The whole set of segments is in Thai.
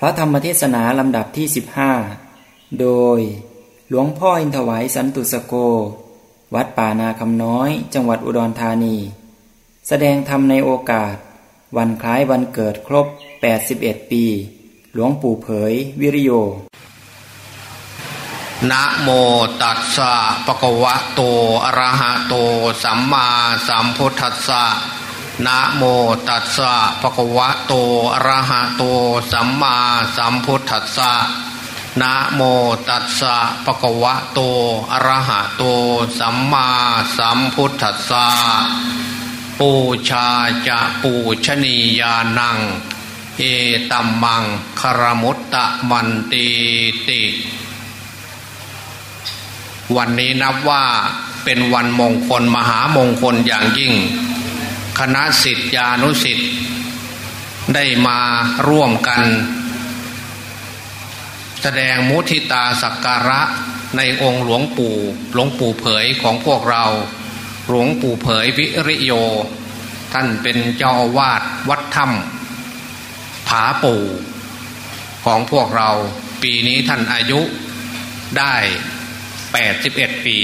พระธรรมเทศนาลำดับที่ 15 โดย หลวงพ่ออินทวายสันตุสโก วัดป่านาคำน้อยจังหวัดอุดรธานี แสดงธรรมในโอกาส วันคล้ายวันเกิดครบ 81 ปี หลวงปู่เผยวิริโย นะโมตัสสะปะกวะโต อะระหะโต สัมมาสัมพุทธัสสะ นะโมตัสสะภะคะวะโตอะระหะโตสัมมาสัมพุทธัสสะนะโมตัสสะภะคะวะโตอะระหะโตสัมมาสัมพุทธัสสะปูชาจะปูชนียานัง เอตัมมังคารมุตตะมันตีติ วันนี้นับว่าเป็นวันมงคลมหามงคลอย่างยิ่ง คณะสิทธิานุสิทธิ์ได้มาร่วมกัน แสดงมุทิตาสักการะในองค์หลวงปู่หลวงปู่เผยของพวกเรา หลวงปู่เผยวิริโย ท่านเป็นเจ้าอาวาสวัดถ้ำผาปู่ของพวกเราปีนี้ท่านอายุได้ 81 ปี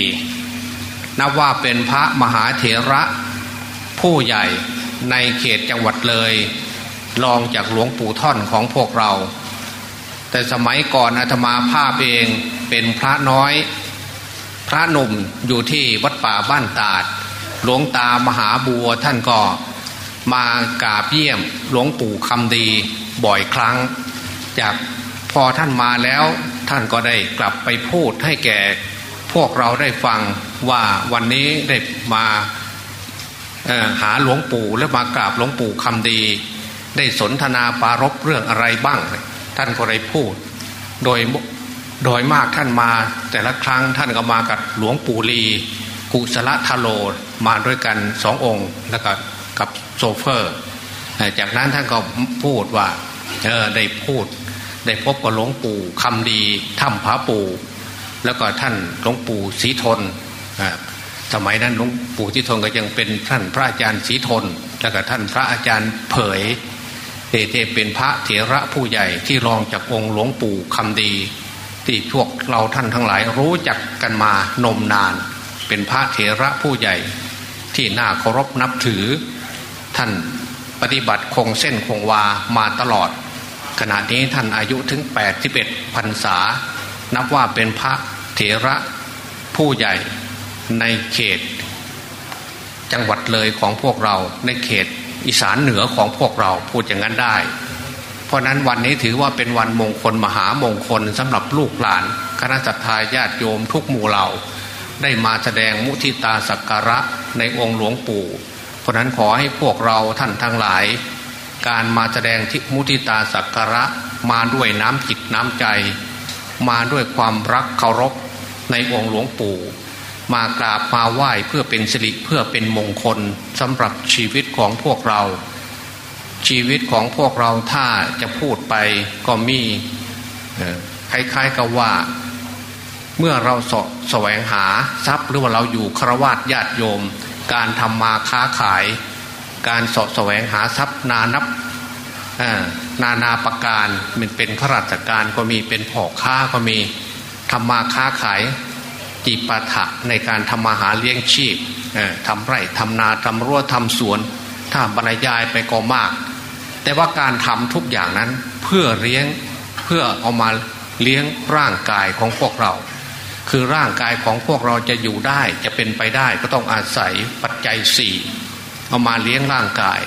นับว่าเป็นพระมหาเถระ ผู้ใหญ่ในเขตจังหวัดเลยรองจากหลวงปู่ท่อนของพวกเรา แต่สมัยก่อนอาตมาภาพเองเป็นพระน้อย พระหนุ่มอยู่ที่วัดป่าบ้านตาด หลวงตามหาบัวท่านก็มากราบเยี่ยมหลวงปู่คำดีบ่อยครั้ง จากพอท่านมาแล้วท่านก็ได้กลับไปพูดให้แก่ พวกเราได้ฟังว่าวันนี้ได้มา หาหลวงปู่และมากราบหลวงปู่คำดี ได้สนทนาปารบเรื่องอะไรบ้าง ท่านก็ได้พูด โดยโดยมากท่านมา แต่ละครั้งท่านก็มากับหลวงปู่ลีกุศลทโลมาด้วยกันสององค์แล้วก็กับโซเฟอร์ จากนั้นท่านก็พูดว่าเออได้พูด ได้พบกับหลวงปู่คำดีถ้ำพระปู่ แล้วก็ท่านหลวงปู่ศรีทน สมัยนั้นหลวงปู่ที่ทนก็ยังเป็นท่านพระอาจารย์ศรีทน แล้วก็ท่านพระอาจารย์เผยเทเทเป็นพระเถระผู้ใหญ่ที่รองจากองค์หลวงปู่คำดี ที่พวกเราท่านทั้งหลายรู้จักกันมานมนาน เป็นพระเถระผู้ใหญ่ ที่น่าเคารพนับถือ ท่านปฏิบัติคงเส้นคงวามาตลอด ขณะนี้ท่านอายุถึง 81พรรษา นับว่าเป็นพระเถระผู้ใหญ่ ในเขต จังหวัดเลยของพวกเรา ในเขตอีสานเหนือของพวกเราพูดอย่างนั้นได้ เพราะนั้นวันนี้ถือว่าเป็นวันมงคลมหามงคลสำหรับลูกหลาน คณะสัตยาญาติโยมทุกหมู่เหล่า ได้มาแสดงมุทิตาสักการะในองค์หลวงปู่ เพราะนั้นขอให้พวกเราท่านทั้งหลาย การมาแสดงทิมุทิตาสักการะมาด้วยน้ำจิตน้ำใจ มาด้วยความรักเคารพในองค์หลวงปู่ มากราบมาไหว้เพื่อเป็นสิริเพื่อเป็นมงคลสำหรับชีวิตของพวกเรา ชีวิตของพวกเราถ้าจะพูดไปก็มีคล้ายๆกับว่า เมื่อเราสแสวงหาทรัพย์หรือว่าเราอยู่ครวาสญาติโยม การทำมาค้าขาย การสแสวงหาทรัพย์นานับนานาประการมันเป็นข้าราชการก็มีเป็นพ่อค้าก็มีทำมาค้าขาย จิปาถะในการทำมาหาเลี้ยงชีพทำไร่ทำนาทำรั้วทำสวนถ้าบรรยายไปก็มาก แต่ว่าการทำทุกอย่างนั้นเพื่อเลี้ยงเพื่อเอามาเลี้ยงร่างกายของพวกเรา คือร่างกายของพวกเราจะอยู่ได้จะเป็นไปได้ก็ต้องอาศัยปัจจัยสี่เอามาเลี้ยงร่างกาย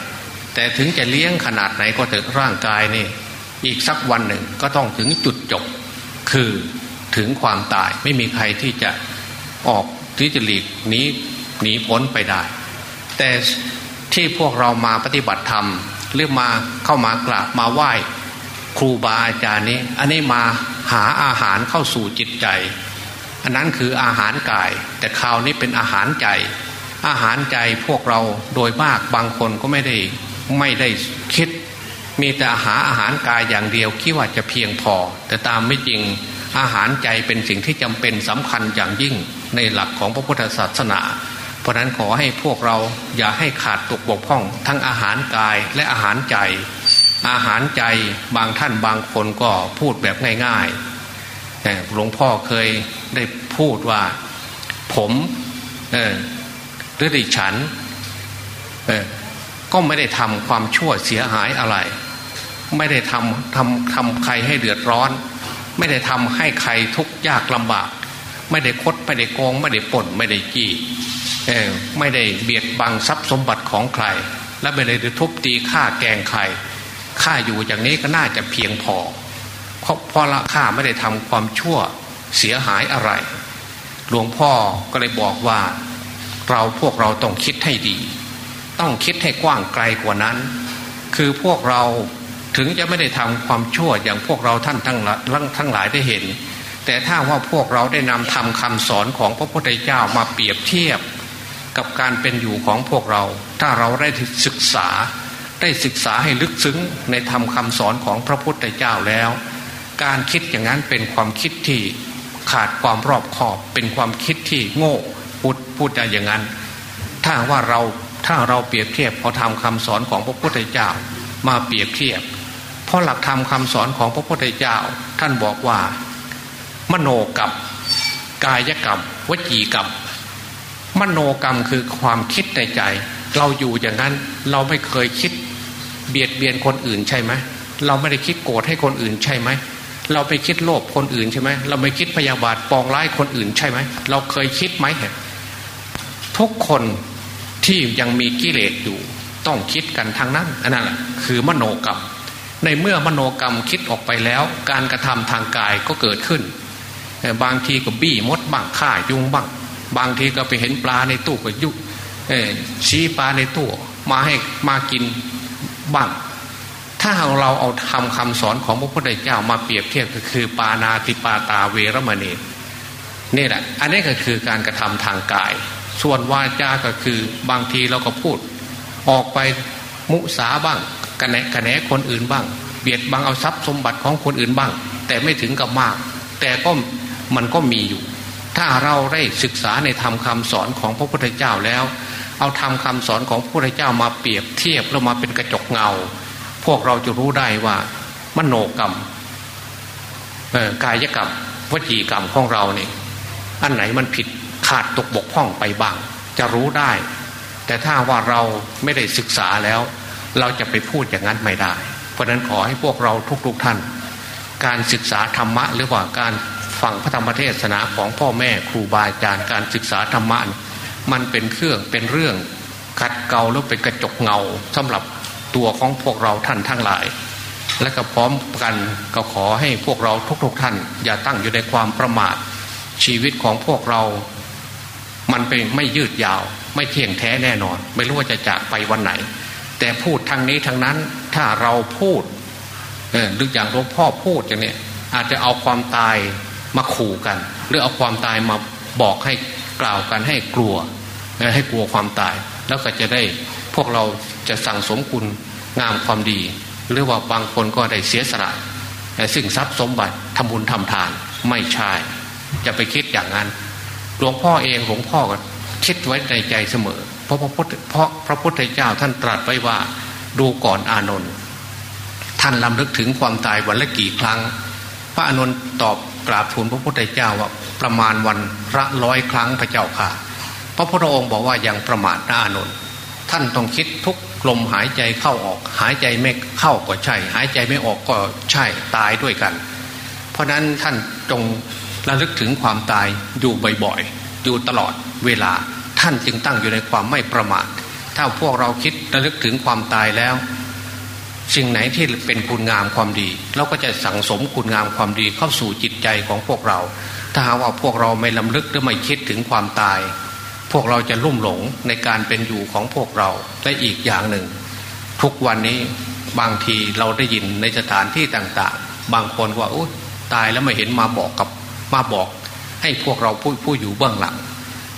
แต่ถึงจะเลี้ยงขนาดไหนก็เถึงร่างกายนี่อีกสักวันหนึ่งก็ต้องถึงจุดจบ คือถึงความตายไม่มีใครที่จะ ออกที่จะหลีกนี้หนีพ้นไปได้ แต่ที่พวกเรามาปฏิบัติธรรมเรื่องมาเข้ามากราบมาไหว้ครูบาอาจารย์นี้ อันนี้มาหาอาหารเข้าสู่จิตใจ อันนั้นคืออาหารกาย แต่คราวนี้เป็นอาหารใจ อาหารใจพวกเราโดยมากบางคนก็ไม่ได้ไม่ได้คิด มีแต่หาอาหารกายอย่างเดียวคิดว่าจะเพียงพอ แต่ตามไม่จริงอาหารใจเป็นสิ่งที่จำเป็นสำคัญอย่างยิ่ง ในหลักของพระพุทธศาสนา เพราะนั้นขอให้พวกเราอย่าให้ขาดตกบกพร่อง ทั้งอาหารกายและอาหารใจ อาหารใจบางท่านบางคนก็พูดแบบง่ายๆหลวงพ่อเคยได้พูดว่าผมหรือดิฉันก็ไม่ได้ทำความชั่วเสียหายอะไร ไม่ได้ทำทำทำใครให้เดือดร้อน ไม่ได้ทำให้ใครทุกข์ยากลำบาก ไม่ได้คดไม่ได้โกง ไม่ได้ป่นไม่ได้จี้ไม่ได้เบียดบังทรัพย์สมบัติของใคร และไม่ได้ทุบตีฆ่าแกงใครข้าอยู่อย่างนี้ก็น่าจะเพียงพอเพราะละข้าไม่ได้ทำความชั่วเสียหายอะไร หลวงพ่อก็เลยบอกว่า เราพวกเราต้องคิดให้ดี ต้องคิดให้กว้างไกลกว่านั้น คือพวกเราถึงจะไม่ได้ทำความชั่วอย่างพวกเราท่านทั้งทั้งหลายได้เห็น แต่ถ้าว่าพวกเราได้นำทำคำสอนของพระพุทธเจ้ามาเปรียบเทียบ กับการเป็นอยู่ของพวกเรา ถ้าเราได้ศึกษาได้ศึกษาให้ลึกซึ้งในธรรมคาสอนของพระพุทธเจ้าแล้ว การคิดอย่างนั้นเป็นความคิดที่ขาดความรอบคอบ เป็นความคิดที่โง่พูดพูดอย่างนั้น ถ้าว่าเราถ้าเราเปรียบเทียบพอทำคำสอนของพระพุทธเจ้ามาเปรียบเทียบ เพราะหลักธรรมคาสอนของพระพุทธเจ้า ท่านบอกว่า มโนกับกายกรรม วจีกรรม มโนกรรมคือความคิดในใจ เราอยู่อย่างนั้นเราไม่เคยคิด เบียดเบียนคนอื่นใช่ไหมเราไม่ได้คิดโกรธให้คนอื่นใช่ไหมเราไปคิดโลภคนอื่นใช่ไหมเราไม่คิดพยาบาทปองร้ายคนอื่นใช่ไหมเราเคยคิดไหมทุกคนที่ยังมีกิเลสอยู่ต้องคิดกันทางนั้นอันนั้นคือมโนกรรม ในเมื่อมโนกรรมคิดออกไปแล้ว การกระทำทางกายก็เกิดขึ้น บางทีก็บี้มดบ้างฆ่ายุงบ้างบางทีก็ไปเห็นปลาในตู้ก็ยุชี้ปลาในตู้มาให้มากินบ้างถ้าเราเอาทำคำสอนของพระพุทธเจ้ามาเปรียบเทียบก็คือ ปานาติปาตาเวรมณีนี่แหละอันนี้ก็คือการกระทำทางกาย ส่วนวาจาก็คือบางทีเราก็พูด ออกไปมุสาบ้างกระแนกระแนคนอื่นบ้าง เบียดบังเอาทรัพย์สมบัติของคนอื่นบ้าง แต่ไม่ถึงกับมาก แต่ก็ มันก็มีอยู่ ถ้าเราได้ศึกษาในธรรมคาสอนของพระพุทธเจ้าแล้ว เอาทำคำสอนของพระพุทธเจ้ามาเปรียบเทียบแล้วมาเป็นกระจกเงา พวกเราจะรู้ได้ว่ามโนกรรมกายกรรมวจีกรรมของเราเนี่ยอันไหนมันผิดขาดตกบกพร่องไปบ้าง จะรู้ได้ แต่ถ้าว่าเราไม่ได้ศึกษาแล้ว เราจะไปพูดอย่างนั้นไม่ได้ เพราะนั้นขอให้พวกเราทุกๆทท่าน การศึกษาธรรมะหรือว่าการ ฟังพระธรรมเทศนาของพ่อแม่ครูบาอาจารย์การศึกษาธรรมะมันเป็นเครื่องเป็นเรื่องขัดเกลาแล้วเป็นกระจกเงาสำหรับตัวของพวกเราท่านทั้งหลาย และก็พร้อมกันก็ขอให้พวกเราทุกๆทท่าน อย่าตั้งอยู่ในความประมาทชีวิตของพวกเรา มันเป็นไม่ยืดยาว ไม่เที่ยงแท้แน่นอน ไม่รู้ว่าจะจากไปวันไหน แต่พูดทางนี้ทางนั้นถ้าเราพูดเออหรืออย่างหลวงพ่อพูดอย่างนี้อาจจะเอาความตาย มาขู่กัน หรือเอาความตายมาบอกให้กล่าวกันให้กลัวให้กลัวความตาย แล้วก็จะได้พวกเราจะสั่งสมคุณงามความดี หรือว่าบางคนก็ได้เสียสละซึ่งทรัพย์สมบัติทำบุญทำทานไม่ใช่จะไปคิดอย่างนั้นหลวงพ่อเองหลวงพ่อก็คิดไว้ในใจเสมอ เพราะพระพุทธเพราะพระพุทธเจ้าท่านตรัสไว้ว่าดูก่อนอานนท์ท่านลำลึกถึงความตายวันละกี่ครั้ง ระอานนตอบกราบทูลพระพุทธเจ้าว่าประมาณวันละร้อยครั้งพระเจ้าค่ะ พระพุทธองค์บอกว่ายังประมาทนาอนุนท์ท่านต้องคิดทุกลมหายใจเข้าออก หายใจไม่เข้าก็ใช่ หายใจไม่ออกก็ใช่ตายด้วยกัน เพราะนั้นท่านจงระลึกถึงความตายอยู่บ่อยๆอยู่ตลอดเวลาท่านจึงตั้งอยู่ในความไม่ประมาทถ้าพวกเราคิดระลึกถึงความตายแล้ว สิ่งไหนที่เป็นคุณงามความดี เราก็จะสั่งสมคุณงามความดีเข้าสู่จิตใจของพวกเรา ถ้าหาว่าพวกเราไม่ลำลึกหรือไม่คิดถึงความตาย พวกเราจะลุ่มหลงในการเป็นอยู่ของพวกเราและอีกอย่างหนึ่ง ทุกวันนี้บางทีเราได้ยินในสถานที่ต่างๆ บางคนว่าโอ้ตายแล้วไม่เห็นมาบอกกับมาบอก ให้พวกเราผู้ผู้อยู่เบื้องหลัง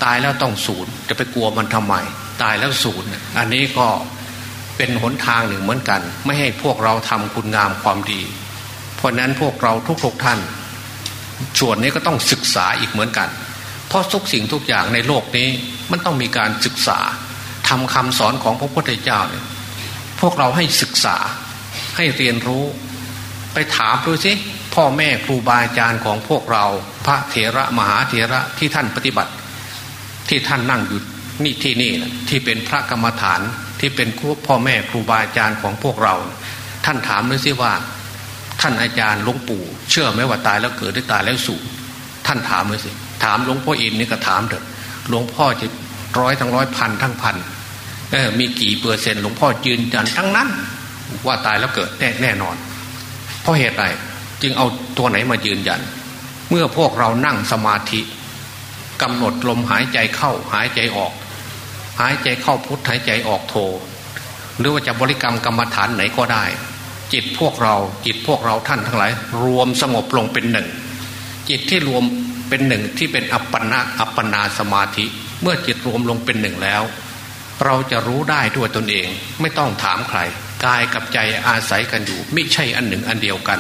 ตายแล้วต้องศูนย์จะไปกลัวมันทำไมตายแล้วศูนย์อันนี้ก็ เป็นหนทางหนึ่งเหมือนกัน ไม่ให้พวกเราทำคุณงามความดี เพราะนั้นพวกเราทุกๆท่านส่วนนี้ก็ต้องศึกษาอีกเหมือนกัน เพราะทุกสิ่งทุกอย่างในโลกนี้มันต้องมีการศึกษาทำคำสอนของพระพุทธเจ้าเนี่ยพวกเราให้ศึกษาให้เรียนรู้ ไปถามดูสิพ่อแม่ครูบาอาจารย์ของพวกเรา พระเถระมหาเถระที่ท่านปฏิบัติ ที่ท่านนั่งอยู่นี่ที่นี่ที่เป็นพระกรรมฐาน ที่เป็นครูพ่อแม่ครูบาอาจารย์ของพวกเรา ท่านถามด้วยสิว่า ท่านอาจารย์หลวงปู่ เชื่อไหมว่าตายแล้วเกิดได้ตายแล้วสู่ท่านถามเลยสิถามหลวงพ่ออินนี่ก็ถามเถอะหลวงพ่อจะร้อยทั้งร้อยพันทั้งพันเออมีกี่เปอร์เซ็นต์หลวงพ่อยืนยันทั้งนั้น ว่าตายแล้วเกิดแน่แน่นอน เพราะเหตุใดจึงเอาตัวไหนมายืนยัน เมื่อพวกเรานั่งสมาธิกำหนดลมหายใจเข้าหายใจออก หายใจเข้าพุทหายใจออกโท หรือว่าจะบริกรรมกรรมฐานไหนก็ได้ จิตพวกเราจิตพวกเราท่านทั้งหลาย รวมสงบลงเป็นหนึ่ง จิตที่รวมเป็นหนึ่งที่เป็นอัปปนาอัปปนาสมาธิ เมื่อจิตรวมลงเป็นหนึ่งแล้ว เราจะรู้ได้ด้วยตนเองไม่ต้องถามใครกายกับใจอาศัยกันอยู่ไม่ใช่อันหนึ่งอันเดียวกัน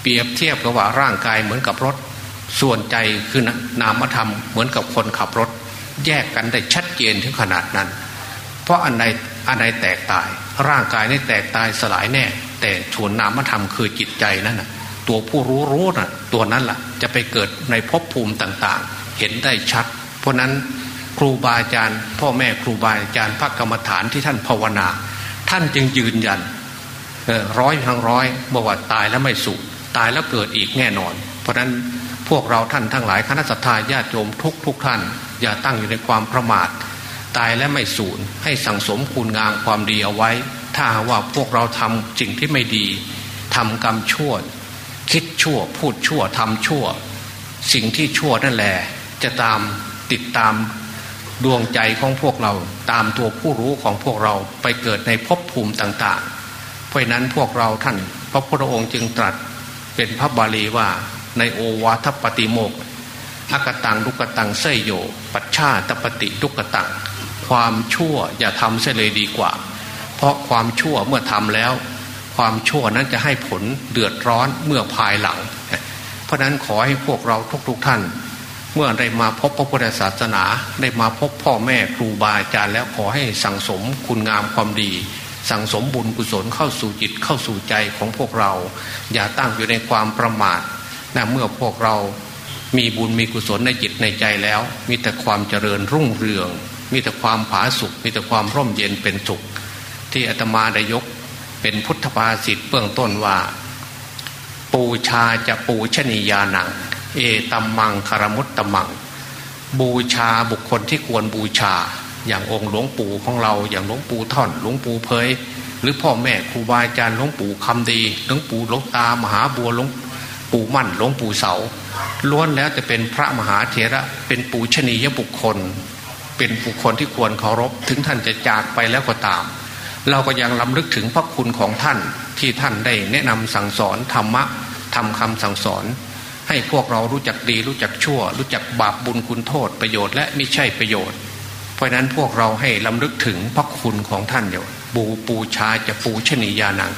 เปรียบเทียบกับว่าร่างกายเหมือนกับรถ ส่วนใจคือนามธรรมเหมือนกับคนขับรถ แยกกันได้ชัดเจนถึงขนาดนั้น เพราะอันใดอันใดแตกตาย ร่างกายนี่แตกตายสลายแน่ แต่ชวนนามธรรมคือจิตใจนั่นนะตัวผู้รู้รู้นะ่ะตัวนั้นละ่ะ จะไปเกิดในภพภูมิต่างๆ เห็นได้ชัด เพราะนั้นครูบาอาจารย์ พ่อแม่ครูบาอาจารย์พระกรรมฐานที่ท่านภาวนา ท่านจึงยืนยันร้อยทั้งร้อยบอกว่าตายแล้วไม่สุตายแล้วเกิดอีกแน่นอน เพราะนั้นพวกเราท่านทั้งหลายคณะสัตยาญาติโยมทุกทุกท่าน อย่าตั้งอยู่ในความประมาท ตายและไม่สูญให้สั่งสมคุณงามความดีเอาไว้ ถ้าว่าพวกเราทำสิ่งที่ไม่ดีทำกรรมชั่ว คิดชั่ว พูดชั่วทำชั่ว สิ่งที่ชั่วนั่นแหละจะตามติดตามดวงใจของพวกเราตามตัวผู้รู้ของพวกเราไปเกิดในภพภูมิต่าง ๆ เพราะนั้นพวกเราท่าน พระพุทธองค์จึงตรัสเป็นพระบาลีว่าในโอวาทปฏิโมก อากตังลุกตังเสยโย ปัชชาตปฏิลุกตัง ความชั่วอย่าทำเสียเลยดีกว่า เพราะความชั่วเมื่อทำแล้ว ความชั่วนั้นจะให้ผลเดือดร้อนเมื่อภายหลัง เพราะนั้นขอให้พวกเราทุกๆทท่าน เมื่อได้มาพบพระพุทธศาสนาได้มาพบพ่อแม่ครูบาอาจารย์แล้วขอให้สั่งสมคุณงามความดีสั่งสมบุญกุศลเข้าสู่จิตเข้าสู่ใจของพวกเรา อย่าตั้งอยู่ในความประมาทนะเมื่อพวกเรา มีบุญมีกุศลในจิตในใจแล้ว มีแต่ความเจริญรุ่งเรือง มีแต่ความผาสุกมีแต่ความร่มเย็นเป็นสุข ที่อาตมาได้ยกเป็นพุทธภาษิตเบื้องต้นว่า ปูชาจะปูชนียานัง เอตัมมังคารมุตตมัง บูชาบุคคลที่ควรบูชา อย่างองค์หลวงปู่ของเราอย่างหลวงปู่ท่อนหลวงปู่เพยหรือพ่อแม่ครูบาอาจารย์หลวงปู่คำดีหลวงปู่หลวงตามหาบัวหลวง ปู่มั่นหลวงปู่เสาล้วนแล้วจะเป็นพระมหาเถระเป็นปูชนียบุคคล เป็นบุคคลที่ควรเคารพ ถึงท่านจะจากไปแล้วก็ตาม เราก็ยังลำลึกถึงพระคุณของท่านที่ท่านได้แนะนำสั่งสอนธรรมะทำคำสั่งสอน ให้พวกเรารู้จักดีรู้จักชั่ว รู้จักบาปบุญคุณโทษประโยชน์และไม่ใช่ประโยชน์ เพราะนั้นพวกเราให้ลำลึกถึงพระคุณของท่านเดี๋ยวบูปูชาจะปูชนียานัง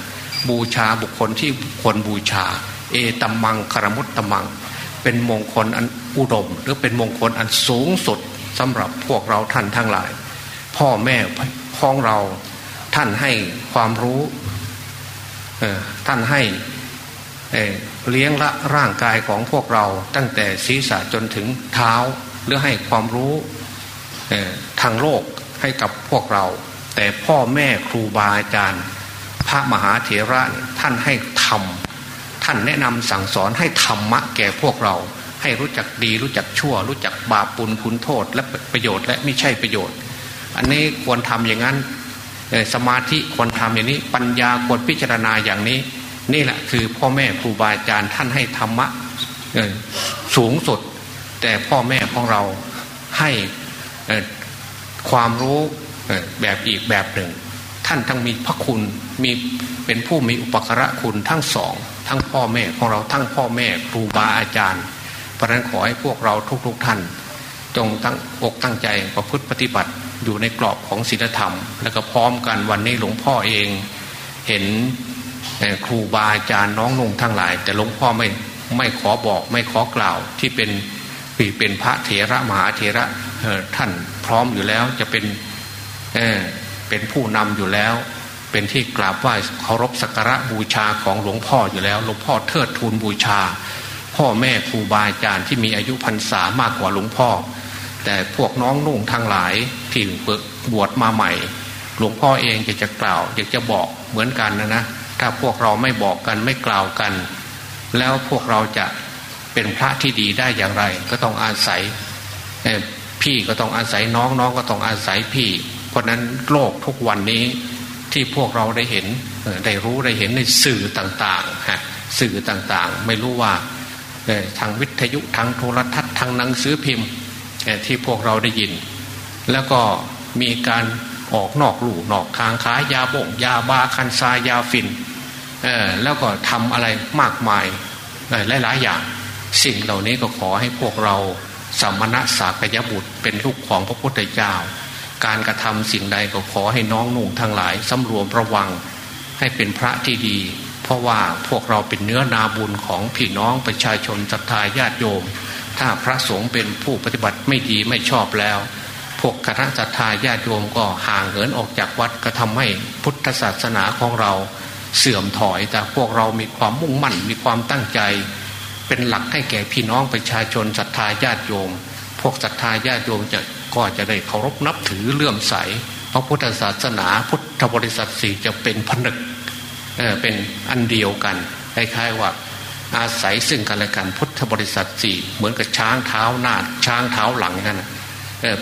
บูชาบุคคลที่ควรบูชา เอตัมมังคารมุตตมัง เป็นมงคลอันอุดม หรือเป็นมงคลอันสูงสุดสำหรับพวกเราท่านทั้งหลาย พ่อแม่ของเราท่านให้ความรู้ท่านให้เลี้ยงละร่างกายของพวกเราตั้งแต่ศีรษะจนถึงเท้า หรือให้ความรู้ทางโลกให้กับพวกเรา แต่พ่อแม่ครูบาอาจารย์ พระมหาเถระท่านให้ทำ ท่านแนะนำสั่งสอนให้ธรรมะแก่พวกเรา ให้รู้จักดีรู้จักชั่ว รู้จักบาปปุลคุณโทษ และประโยชน์และไม่ใช่ประโยชน์ อันนี้ควรทำอย่างนั้นสมาธิควรทำอย่างนี้ ปัญญาควรพิจารณาอย่างนี้ นี่แหละคือพ่อแม่ครูบาอาจารย์ท่านให้ธรรมะสูงสุด แต่พ่อแม่ของเราให้ความรู้แบบอีกแบบหนึ่ง ท่านทั้งมีพระคุณมีเป็นผู้มีอุปการะคุณทั้งสอง ทั้งพ่อแม่ของเราทั้งพ่อแม่ครูบาอาจารย์ เพราะนั้นขอให้พวกเราทุกๆทท่าน จงตั้งอกตั้งใจประพฤติปฏิบัติอยู่ในกรอบของศีลธรรม แล้วก็พร้อมกันวันนี้หลวงพ่อเองเห็นครูบาอาจารย์น้องนุ่งทั้งหลาย แต่หลวงพ่อไม่ไม่ขอบอกไม่ขอกล่าวที่เป็นปีเป็นพระเถระมหาเถระท่านพร้อมอยู่แล้วจะเป็นเเป็นผู้นำอยู่แล้ว เป็นที่กราบไหว้เคารพสักการะบูชาของหลวงพ่ออยู่แล้ว หลวงพ่อเทิดทูนบูชา พ่อแม่ครูบาอาจารย์ที่มีอายุพรรษามากกว่าหลวงพ่อ แต่พวกน้องนุ่งทั้งหลายที่บวชมาใหม่ หลวงพ่อเองจะจะกล่าวอยากจะบอกเหมือนกันนะนะถ้าพวกเราไม่บอกกันไม่กล่าวกัน แล้วพวกเราจะเป็นพระที่ดีได้อย่างไร ก็ต้องอาศัยพี่ก็ต้องอาศัยน้องน้องก็ต้องอาศัยพี่ เพราะนั้นโลกทุกวันนี้ ที่พวกเราได้เห็นได้รู้ได้เห็นในสื่อต่างๆฮะสื่อต่างๆ ไม่รู้ว่าทางวิทยุทางโทรทัศน์ทางหนังสือพิมพ์ที่พวกเราได้ยิน แล้วก็มีการออกนอกลู่นอกทางขายยาบ่งยาบาคันซายาฟินแล้วก็ทำอะไรมากมายหลายๆอย่าง สิ่งเหล่านี้ก็ขอให้พวกเราสัมมณะสากยบุตรเป็นลูกของพระพุทธเจ้า การกระทำสิ่งใดก็ขอให้น้องนุ่งทั้งหลายสำรวมระวังให้เป็นพระที่ดี เพราะว่าพวกเราเป็นเนื้อนาบุญของพี่น้องประชาชนศรัทธาญาติโยม ถ้าพระสงฆ์เป็นผู้ปฏิบัติไม่ดีไม่ชอบแล้ว พวกคณะศรัทธาญาติโยมก็ห่างเหินออกจากวัดก็ทำให้พุทธศาสนาของเราเสื่อมถอยแต่พวกเรามีความมุ่งมั่นมีความตั้งใจ เป็นหลักให้แก่พี่น้องประชาชนศรัทธาญาติโยม พวกศรัทธาญาติโยมจะ ก็จะได้เคารพนับถือเลื่อมใส พระพุทธศาสนาพุทธบริษัทสี่จะเป็นผนึกเเป็นอันเดียวกันคล้ายๆว่าอาศัยซึ่งกันและกันพุทธบริษัทสี่เหมือนกับช้างเท้าหน้า ช้างเท้าหลังนั่น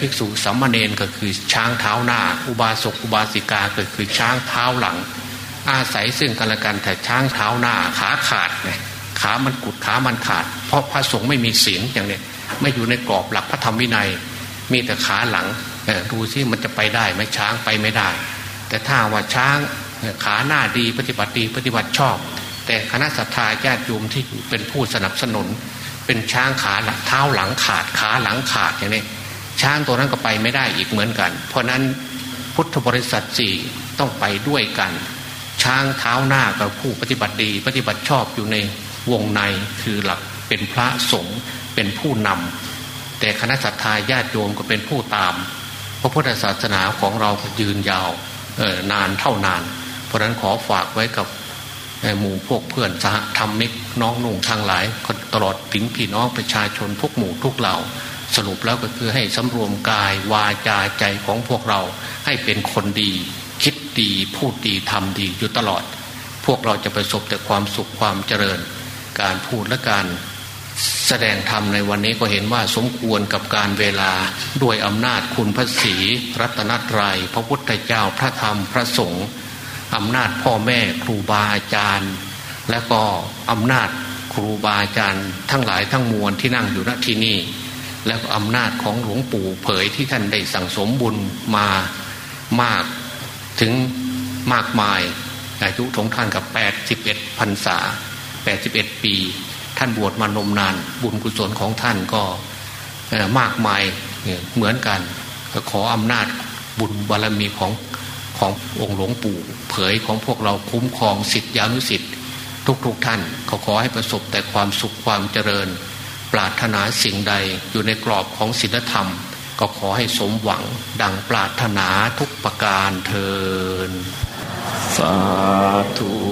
ภิกษุสัมเนนก็คือช้างเท้าหน้า อุบาสกอุบาสิกาก็คือช้างเท้าหลัง อาศัยซึ่งกันและกันแต่ช้างเท้าหน้าขาขาดเนี่ยขามันกุดขามันขาด เพราะพระสงฆ์ไม่มีศีลอย่างเนี้ยไม่อยู่ในกรอบหลักพระธรรมวินัย มีแต่ขาหลังดูซิมันจะไปได้ไหมช้างไปไม่ได้ แต่ถ้าว่าช้างขาหน้าดีปฏิบัติดีปฏิบัติชอบ แต่คณะสัตยาญาติโยมที่เป็นผู้สนับสนุน เป็นช้างขาเท้าหลังขาดขาหลังขาดอย่างนี้ช้างตัวนั้นก็ไปไม่ได้อีกเหมือนกัน เพราะนั้นพุทธบริษัทสี่ต้องไปด้วยกัน ช้างเท้าหน้ากับผู้ปฏิบัติดี ปฏิบัติชอบอยู่ในวงในคือหลักเป็นพระสงฆ์เป็นผู้นำ แต่คณะสัตยาญาติโยมก็เป็นผู้ตาม พระพุทธศาสนาของเรายืนยาวนานเท่านาน เพราะนั้นขอฝากไว้กับหมู่พวกเพื่อนสหธรรมิกน้องนุ่งทางหลายตลอดถึงพี่น้องประชาชนทุกหมู่ทุกเหล่า สรุปแล้วก็คือให้สำรวมกายวาจาใจของพวกเราให้เป็นคนดี คิดดีพูดดีทำดีอยู่ตลอด พวกเราจะประสบแต่ความสุขความเจริญ การพูดและการ แสดงธรรมในวันนี้ก็เห็นว่าสมควรกับการเวลาด้วยอำนาจคุณพระศีรัตนตรยัยพระพุทธเจ้าพระธรรมพระสงฆ์อำนาจพ่อแม่ครูบาอาจารย์ และก็อำนาจครูบาอาจารย์ทั้งหลายทั้งมวลที่นั่งอยู่ณที่นี่ และก็อำนาจของหลวงปู่เผยที่ท่านได้สั่งสมบุญมามากถึงมากมายอายุของท่านกับ 81พรรษา 81 ปี ท่านบวชมานมนาน บุญกุศลของท่านก็มากมายเหมือนกันขออำนาจบุญบารมีของขององค์หลวงปู่ เผยของพวกเราคุ้มครองสิทธิอนุสิทธิ์ทุกๆทท่านเขาขอให้ประสบแต่ความสุขความเจริญ ปรารถนาสิ่งใดอยู่ในกรอบของศีลธรรม ก็ขอให้สมหวังดังปรารถนาทุกประการเทินสาธุ